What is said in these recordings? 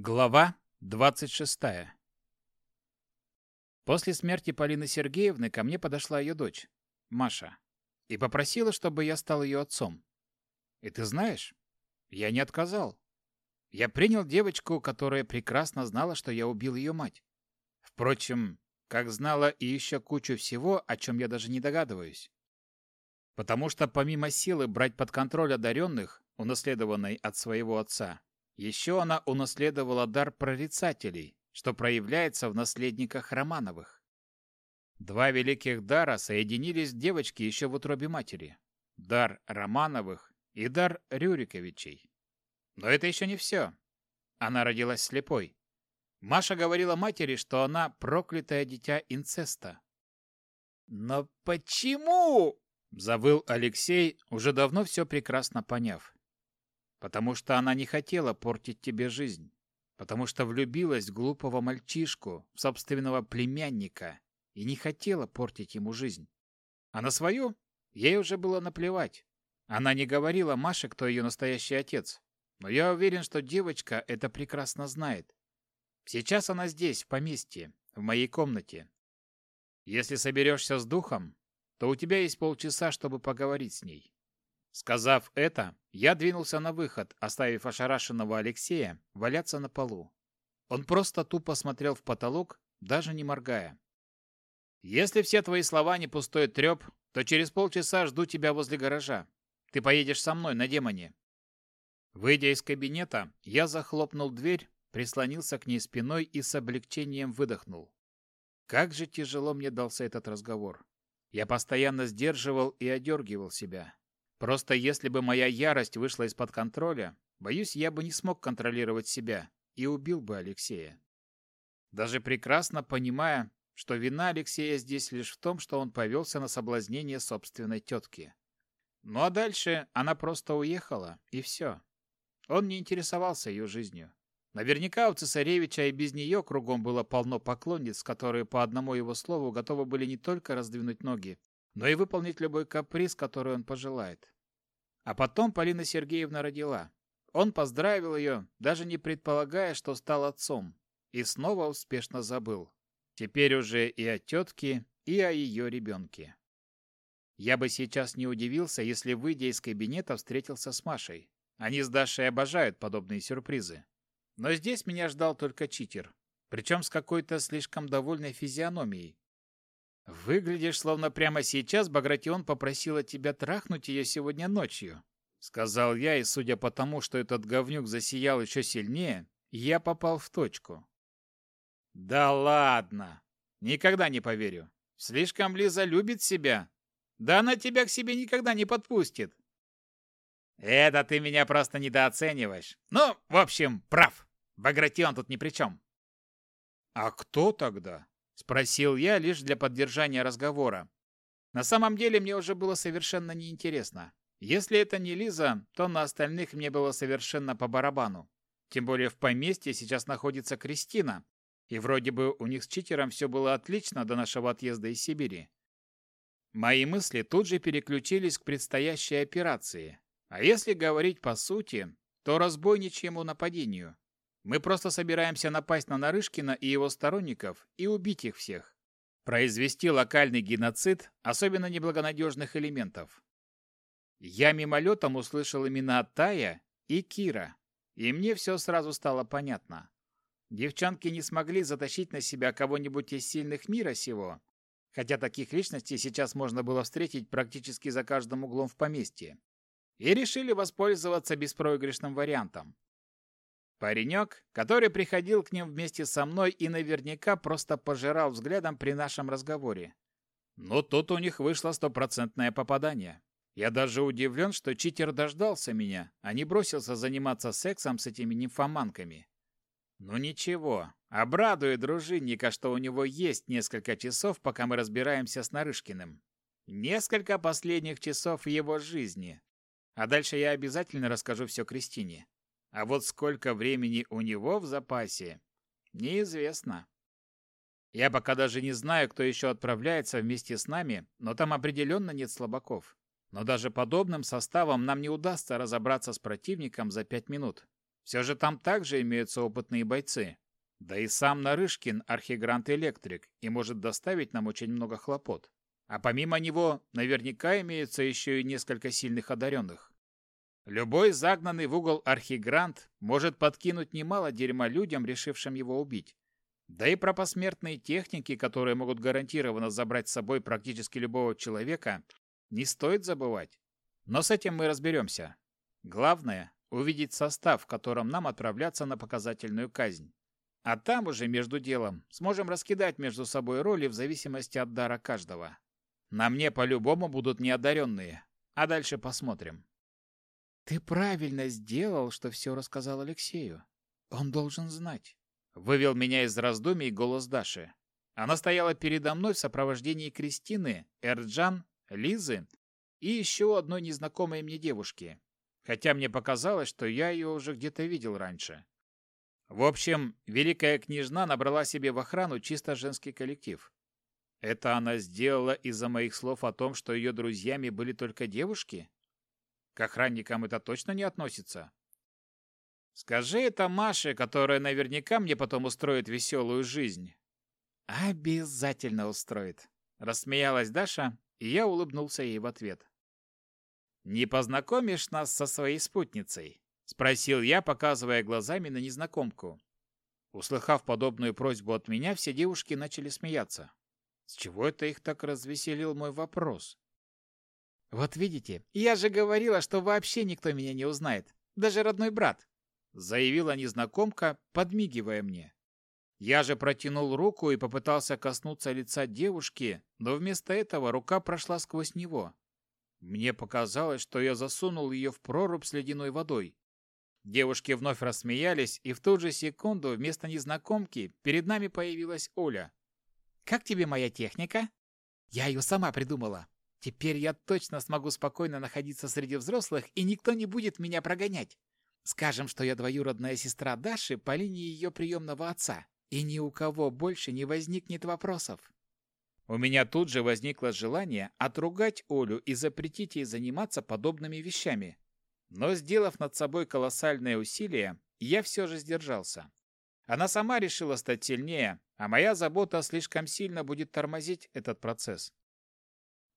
Глава 26. После смерти Полины Сергеевны ко мне подошла ее дочь, Маша, и попросила, чтобы я стал ее отцом. И ты знаешь, я не отказал. Я принял девочку, которая прекрасно знала, что я убил ее мать. Впрочем, как знала и еще кучу всего, о чем я даже не догадываюсь. Потому что помимо силы брать под контроль одаренных, унаследованной от своего отца, еще она унаследовала дар прорицателей, что проявляется в наследниках Романовых. Два великих дара соединились в девочке еще в утробе матери. Дар Романовых и дар Рюриковичей. Но это еще не все. Она родилась слепой. Маша говорила матери, что она проклятое дитя инцеста. «Но почему?» – завыл Алексей, уже давно все прекрасно поняв. «Потому что она не хотела портить тебе жизнь. Потому что влюбилась в глупого мальчишку, в собственного племянника, и не хотела портить ему жизнь. А на свою ей уже было наплевать. Она не говорила Маше, кто ее настоящий отец. Но я уверен, что девочка это прекрасно знает. Сейчас она здесь, в поместье, в моей комнате. Если соберешься с духом, то у тебя есть полчаса, чтобы поговорить с ней. Сказав это, я двинулся на выход, оставив ошарашенного Алексея валяться на полу. Он просто тупо смотрел в потолок, даже не моргая. «Если все твои слова не пустой треп, то через полчаса жду тебя возле гаража. Ты поедешь со мной на демоне». Выйдя из кабинета, я захлопнул дверь прислонился к ней спиной и с облегчением выдохнул. Как же тяжело мне дался этот разговор. Я постоянно сдерживал и одергивал себя. Просто если бы моя ярость вышла из-под контроля, боюсь, я бы не смог контролировать себя и убил бы Алексея. Даже прекрасно понимая, что вина Алексея здесь лишь в том, что он повелся на соблазнение собственной тетки. Ну а дальше она просто уехала, и все. Он не интересовался ее жизнью. Наверняка у цесаревича и без нее кругом было полно поклонниц, которые по одному его слову готовы были не только раздвинуть ноги, но и выполнить любой каприз, который он пожелает. А потом Полина Сергеевна родила. Он поздравил ее, даже не предполагая, что стал отцом, и снова успешно забыл. Теперь уже и о тетке, и о ее ребенке. Я бы сейчас не удивился, если, выйдя из кабинета, встретился с Машей. Они с Дашей обожают подобные сюрпризы. Но здесь меня ждал только читер, причем с какой-то слишком довольной физиономией. «Выглядишь, словно прямо сейчас Багратион попросила тебя трахнуть ее сегодня ночью», — сказал я, и судя по тому, что этот говнюк засиял еще сильнее, я попал в точку. «Да ладно! Никогда не поверю. Слишком Лиза любит себя. Да она тебя к себе никогда не подпустит». «Это ты меня просто недооцениваешь. Ну, в общем, прав». Багратион тут ни при чем. «А кто тогда?» – спросил я лишь для поддержания разговора. На самом деле мне уже было совершенно неинтересно. Если это не Лиза, то на остальных мне было совершенно по барабану. Тем более в поместье сейчас находится Кристина, и вроде бы у них с читером все было отлично до нашего отъезда из Сибири. Мои мысли тут же переключились к предстоящей операции. А если говорить по сути, то разбойничьему нападению. Мы просто собираемся напасть на Нарышкина и его сторонников и убить их всех. Произвести локальный геноцид особенно неблагонадежных элементов. Я мимолетом услышал имена Тая и Кира, и мне все сразу стало понятно. Девчонки не смогли затащить на себя кого-нибудь из сильных мира сего, хотя таких личностей сейчас можно было встретить практически за каждым углом в поместье, и решили воспользоваться беспроигрышным вариантом. Паренек, который приходил к ним вместе со мной и наверняка просто пожирал взглядом при нашем разговоре. Но тут у них вышло стопроцентное попадание. Я даже удивлен, что читер дождался меня, а не бросился заниматься сексом с этими нимфоманками. Ну ничего, обрадует дружинника, что у него есть несколько часов, пока мы разбираемся с Нарышкиным. Несколько последних часов его жизни. А дальше я обязательно расскажу все Кристине. А вот сколько времени у него в запасе, неизвестно. Я пока даже не знаю, кто еще отправляется вместе с нами, но там определенно нет слабаков. Но даже подобным составом нам не удастся разобраться с противником за пять минут. Все же там также имеются опытные бойцы. Да и сам Нарышкин архигрант-электрик и может доставить нам очень много хлопот. А помимо него, наверняка имеется еще и несколько сильных одаренных. Любой загнанный в угол архигрант может подкинуть немало дерьма людям, решившим его убить. Да и про посмертные техники, которые могут гарантированно забрать с собой практически любого человека, не стоит забывать. Но с этим мы разберемся. Главное – увидеть состав, в котором нам отправляться на показательную казнь. А там уже между делом сможем раскидать между собой роли в зависимости от дара каждого. На мне по-любому будут неодаренные, а дальше посмотрим. Ты правильно сделал, что все рассказал Алексею. Он должен знать. Вывел меня из раздумий голос Даши. Она стояла передо мной в сопровождении Кристины, Эрджан, Лизы и еще одной незнакомой мне девушки. Хотя мне показалось, что я ее уже где-то видел раньше. В общем, великая княжна набрала себе в охрану чисто женский коллектив. Это она сделала из-за моих слов о том, что ее друзьями были только девушки? К охранникам это точно не относится. Скажи это Маше, которая наверняка мне потом устроит веселую жизнь. Обязательно устроит. Рассмеялась Даша, и я улыбнулся ей в ответ. «Не познакомишь нас со своей спутницей?» — спросил я, показывая глазами на незнакомку. Услыхав подобную просьбу от меня, все девушки начали смеяться. С чего это их так развеселил мой вопрос? «Вот видите, я же говорила, что вообще никто меня не узнает, даже родной брат», заявила незнакомка, подмигивая мне. Я же протянул руку и попытался коснуться лица девушки, но вместо этого рука прошла сквозь него. Мне показалось, что я засунул ее в прорубь с ледяной водой. Девушки вновь рассмеялись, и в ту же секунду вместо незнакомки перед нами появилась Оля. «Как тебе моя техника?» «Я ее сама придумала. Теперь я точно смогу спокойно находиться среди взрослых, и никто не будет меня прогонять. Скажем, что я двоюродная сестра Даши по линии ее приемного отца, и ни у кого больше не возникнет вопросов. У меня тут же возникло желание отругать Олю и запретить ей заниматься подобными вещами. Но, сделав над собой колоссальное усилие, я все же сдержался. Она сама решила стать сильнее, а моя забота слишком сильно будет тормозить этот процесс.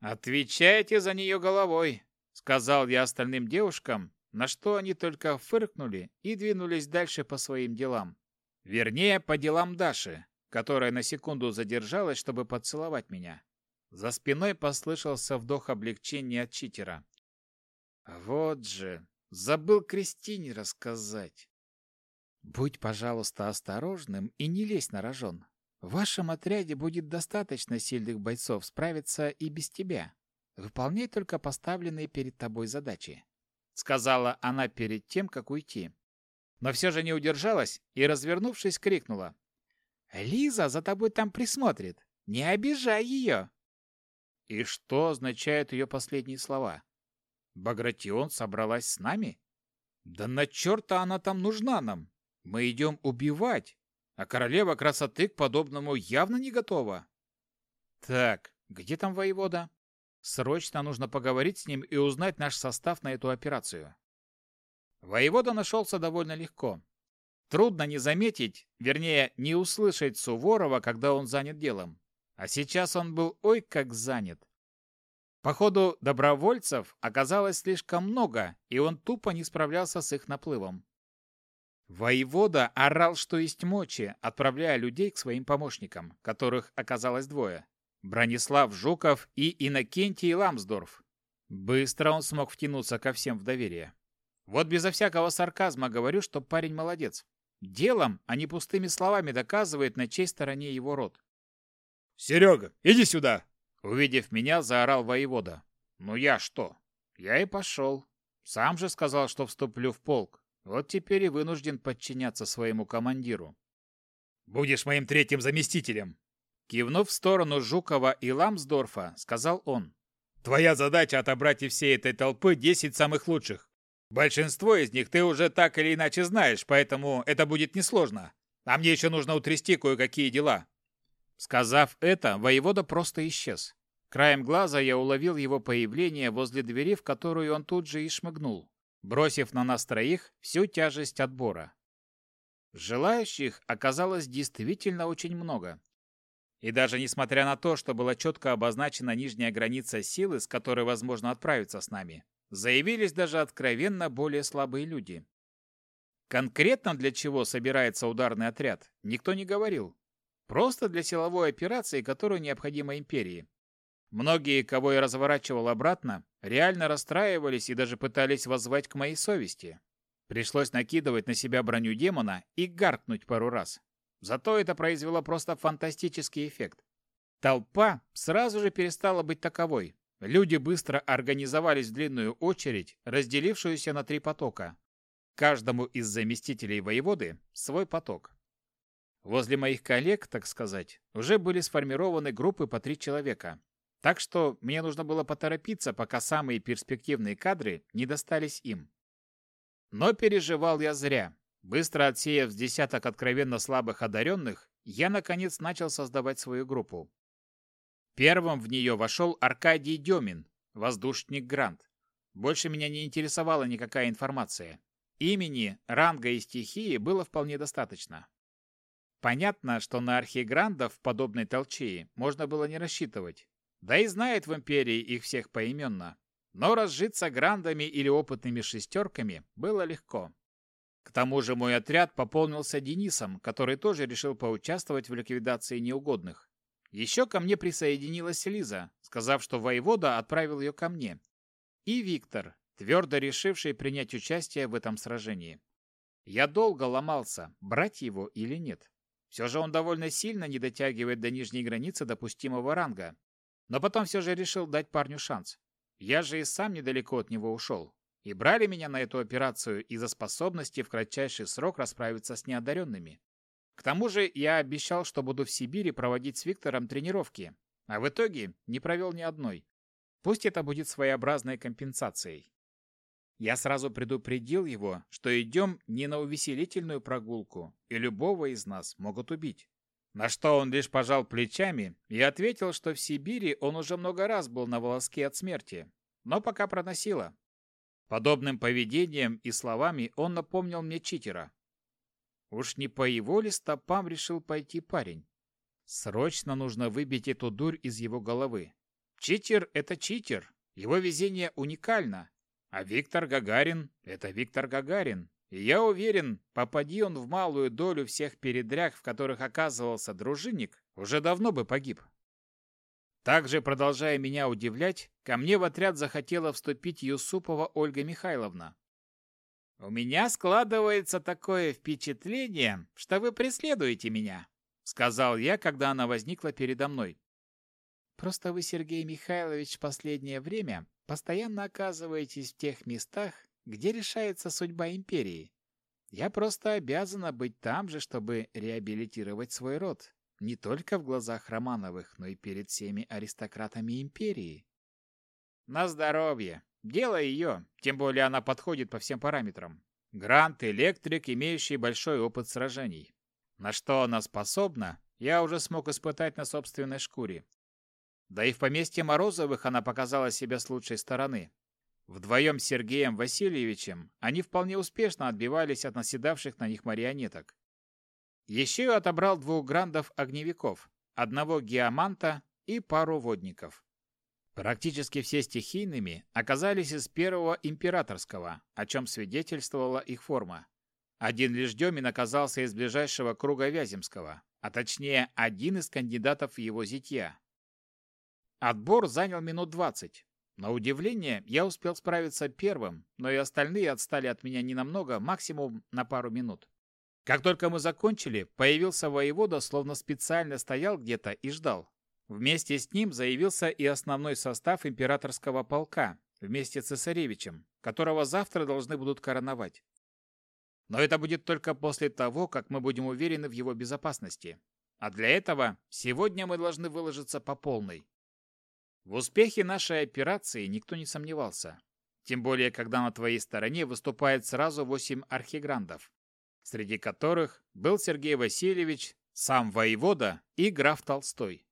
«Отвечайте за нее головой», — сказал я остальным девушкам, на что они только фыркнули и двинулись дальше по своим делам. Вернее, по делам Даши, которая на секунду задержалась, чтобы поцеловать меня. За спиной послышался вдох облегчения от читера. Вот же, забыл Кристине рассказать. Будь, пожалуйста, осторожным и не лезь на рожон. В вашем отряде будет достаточно сильных бойцов справиться и без тебя. Выполняй только поставленные перед тобой задачи», — сказала она перед тем, как уйти. Но все же не удержалась и, развернувшись, крикнула. «Лиза за тобой там присмотрит. Не обижай ее!» И что означают ее последние слова? Багратион собралась с нами? Да на черта она там нужна нам? Мы идем убивать, а королева красоты к подобному явно не готова. Так, где там воевода? Срочно нужно поговорить с ним и узнать наш состав на эту операцию. Воевода нашелся довольно легко. Трудно не заметить, вернее, не услышать Суворова, когда он занят делом. А сейчас он был ой как занят. Походу, добровольцев оказалось слишком много, и он тупо не справлялся с их наплывом. Воевода орал, что есть мочи, отправляя людей к своим помощникам, которых оказалось двое. Бронислав Жуков и Иннокентий Ламсдорф. Быстро он смог втянуться ко всем в доверие. Вот безо всякого сарказма говорю, что парень молодец. Делом, а не пустыми словами доказывает, на чьей стороне его род. «Серега, иди сюда!» Увидев меня, заорал воевода. «Ну я что?» Я и пошел. Сам же сказал, что вступлю в полк. Вот теперь и вынужден подчиняться своему командиру. «Будешь моим третьим заместителем!» Кивнув в сторону Жукова и Ламсдорфа, сказал он. «Твоя задача отобрать из всей этой толпы десять самых лучших. Большинство из них ты уже так или иначе знаешь, поэтому это будет несложно. А мне еще нужно утрясти кое-какие дела». Сказав это, воевода просто исчез. Краем глаза я уловил его появление возле двери, в которую он тут же и шмыгнул. Бросив на нас троих всю тяжесть отбора. Желающих оказалось действительно очень много. И даже несмотря на то, что была четко обозначена нижняя граница силы, с которой возможно отправиться с нами, заявились даже откровенно более слабые люди. Конкретно для чего собирается ударный отряд, никто не говорил. Просто для силовой операции, которую необходимо империи. Многие, кого я разворачивал обратно, реально расстраивались и даже пытались воззвать к моей совести. Пришлось накидывать на себя броню демона и гаркнуть пару раз. Зато это произвело просто фантастический эффект. Толпа сразу же перестала быть таковой. Люди быстро организовались в длинную очередь, разделившуюся на три потока. Каждому из заместителей воеводы свой поток. Возле моих коллег, так сказать, уже были сформированы группы по три человека. Так что мне нужно было поторопиться, пока самые перспективные кадры не достались им. Но переживал я зря. Быстро отсеяв с десяток откровенно слабых одаренных, я, наконец, начал создавать свою группу. Первым в нее вошел Аркадий Демин, воздушник Грант. Больше меня не интересовала никакая информация. Имени, ранга и стихии было вполне достаточно. Понятно, что на архиграндов подобной толчии можно было не рассчитывать. Да и знает в Империи их всех поименно. Но разжиться грандами или опытными шестерками было легко. К тому же мой отряд пополнился Денисом, который тоже решил поучаствовать в ликвидации неугодных. Еще ко мне присоединилась Лиза, сказав, что воевода отправил ее ко мне. И Виктор, твердо решивший принять участие в этом сражении. Я долго ломался, брать его или нет. Все же он довольно сильно не дотягивает до нижней границы допустимого ранга. Но потом все же решил дать парню шанс. Я же и сам недалеко от него ушел и брали меня на эту операцию из-за способности в кратчайший срок расправиться с неодаренными. К тому же я обещал, что буду в Сибири проводить с Виктором тренировки, а в итоге не провел ни одной. Пусть это будет своеобразной компенсацией. Я сразу предупредил его, что идем не на увеселительную прогулку, и любого из нас могут убить. На что он лишь пожал плечами и ответил, что в Сибири он уже много раз был на волоске от смерти, но пока проносило, Подобным поведением и словами он напомнил мне читера. Уж не по его ли стопам решил пойти парень? Срочно нужно выбить эту дурь из его головы. Читер — это читер, его везение уникально. А Виктор Гагарин — это Виктор Гагарин. Я уверен, попади он в малую долю всех передряг, в которых оказывался дружинник, уже давно бы погиб. Также, продолжая меня удивлять, ко мне в отряд захотела вступить Юсупова Ольга Михайловна. «У меня складывается такое впечатление, что вы преследуете меня», сказал я, когда она возникла передо мной. «Просто вы, Сергей Михайлович, в последнее время постоянно оказываетесь в тех местах, где решается судьба империи. Я просто обязана быть там же, чтобы реабилитировать свой род не только в глазах Романовых, но и перед всеми аристократами империи. На здоровье. Дело ее, тем более она подходит по всем параметрам. Грант-электрик, имеющий большой опыт сражений. На что она способна, я уже смог испытать на собственной шкуре. Да и в поместье Морозовых она показала себя с лучшей стороны. Вдвоем с Сергеем Васильевичем они вполне успешно отбивались от наседавших на них марионеток. Еще я отобрал двух грандов-огневиков, одного геоманта и пару водников. Практически все стихийными оказались из первого императорского, о чем свидетельствовала их форма. Один лишь Демин оказался из ближайшего круга Вяземского, а точнее один из кандидатов в его зятья. Отбор занял минут двадцать. На удивление, я успел справиться первым, но и остальные отстали от меня ненамного, максимум на пару минут. Как только мы закончили, появился воевода, словно специально стоял где-то и ждал. Вместе с ним заявился и основной состав императорского полка, вместе с цесаревичем, которого завтра должны будут короновать. Но это будет только после того, как мы будем уверены в его безопасности. А для этого сегодня мы должны выложиться по полной. В успехе нашей операции никто не сомневался. Тем более, когда на твоей стороне выступает сразу восемь архиграндов среди которых был Сергей Васильевич, сам воевода и граф Толстой.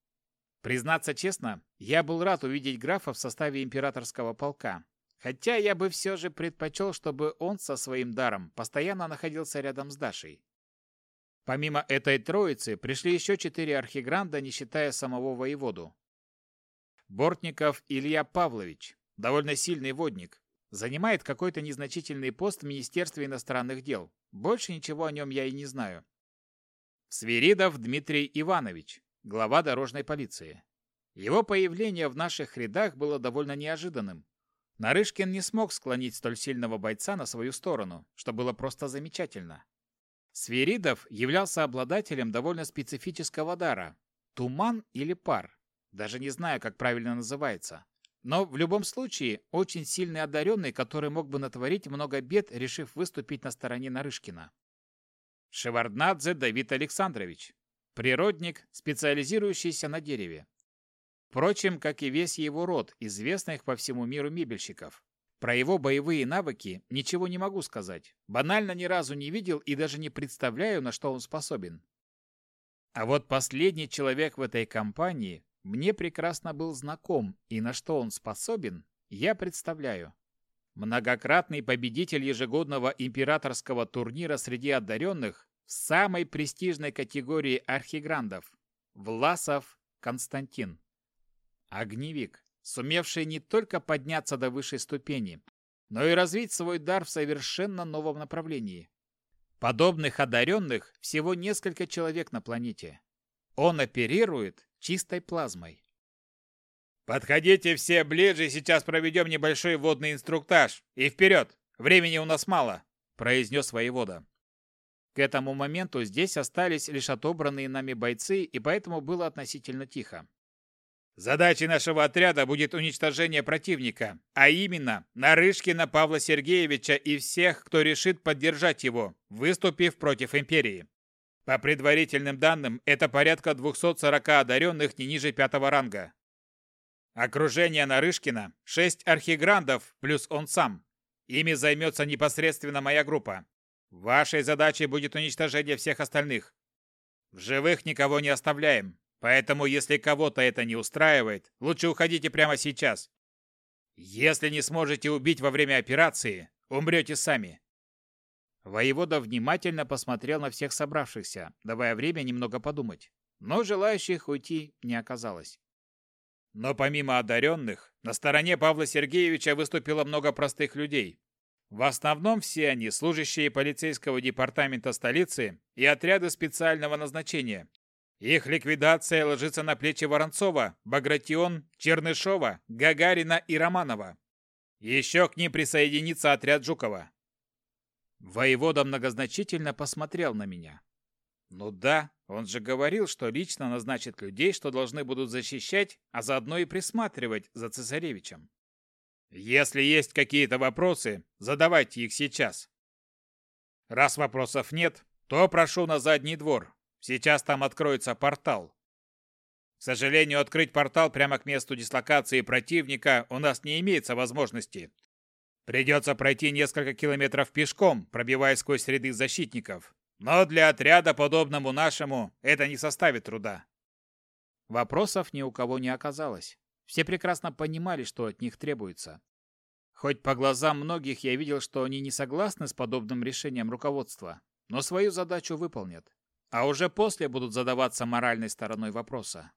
Признаться честно, я был рад увидеть графа в составе императорского полка. Хотя я бы все же предпочел, чтобы он со своим даром постоянно находился рядом с Дашей. Помимо этой троицы пришли еще четыре архигранда, не считая самого воеводу. Бортников Илья Павлович, довольно сильный водник, занимает какой-то незначительный пост в Министерстве иностранных дел. Больше ничего о нем я и не знаю. Свиридов Дмитрий Иванович, глава дорожной полиции. Его появление в наших рядах было довольно неожиданным. Нарышкин не смог склонить столь сильного бойца на свою сторону, что было просто замечательно. Свиридов являлся обладателем довольно специфического дара – туман или пар. Даже не знаю, как правильно называется. Но в любом случае, очень сильный одаренный, который мог бы натворить много бед, решив выступить на стороне Нарышкина. Шеварднадзе Давид Александрович. Природник, специализирующийся на дереве. Впрочем, как и весь его род, известных по всему миру мебельщиков. Про его боевые навыки ничего не могу сказать. Банально ни разу не видел и даже не представляю, на что он способен. А вот последний человек в этой компании мне прекрасно был знаком, и на что он способен, я представляю. Многократный победитель ежегодного императорского турнира среди одаренных в самой престижной категории архиграндов – Власов Константин. Огневик, сумевший не только подняться до высшей ступени, но и развить свой дар в совершенно новом направлении. Подобных одаренных всего несколько человек на планете. Он оперирует чистой плазмой. «Подходите все ближе, сейчас проведем небольшой водный инструктаж. И вперед! Времени у нас мало!» – произнес воевода. К этому моменту здесь остались лишь отобранные нами бойцы, и поэтому было относительно тихо. Задачей нашего отряда будет уничтожение противника, а именно Нарышкина Павла Сергеевича и всех, кто решит поддержать его, выступив против империи. По предварительным данным, это порядка 240 одаренных не ниже пятого ранга. Окружение Нарышкина – 6 архиграндов плюс он сам. Ими займется непосредственно моя группа. Вашей задачей будет уничтожение всех остальных. В живых никого не оставляем. Поэтому, если кого-то это не устраивает, лучше уходите прямо сейчас. Если не сможете убить во время операции, умрете сами. Воевода внимательно посмотрел на всех собравшихся, давая время немного подумать. Но желающих уйти не оказалось. Но помимо одаренных, на стороне Павла Сергеевича выступило много простых людей. В основном все они служащие полицейского департамента столицы и отряды специального назначения, их ликвидация ложится на плечи Воронцова, Багратион, Чернышова, Гагарина и Романова. Еще к ним присоединится отряд Жукова. Воевода многозначительно посмотрел на меня. Ну да, он же говорил, что лично назначит людей, что должны будут защищать, а заодно и присматривать за цесаревичем. Если есть какие-то вопросы, задавайте их сейчас. Раз вопросов нет, то прошу на задний двор, Сейчас там откроется портал. К сожалению, открыть портал прямо к месту дислокации противника у нас не имеется возможности. Придется пройти несколько километров пешком, пробиваясь сквозь ряды защитников. Но для отряда, подобному нашему, это не составит труда. Вопросов ни у кого не оказалось. Все прекрасно понимали, что от них требуется. Хоть по глазам многих я видел, что они не согласны с подобным решением руководства, но свою задачу выполнят а уже после будут задаваться моральной стороной вопроса.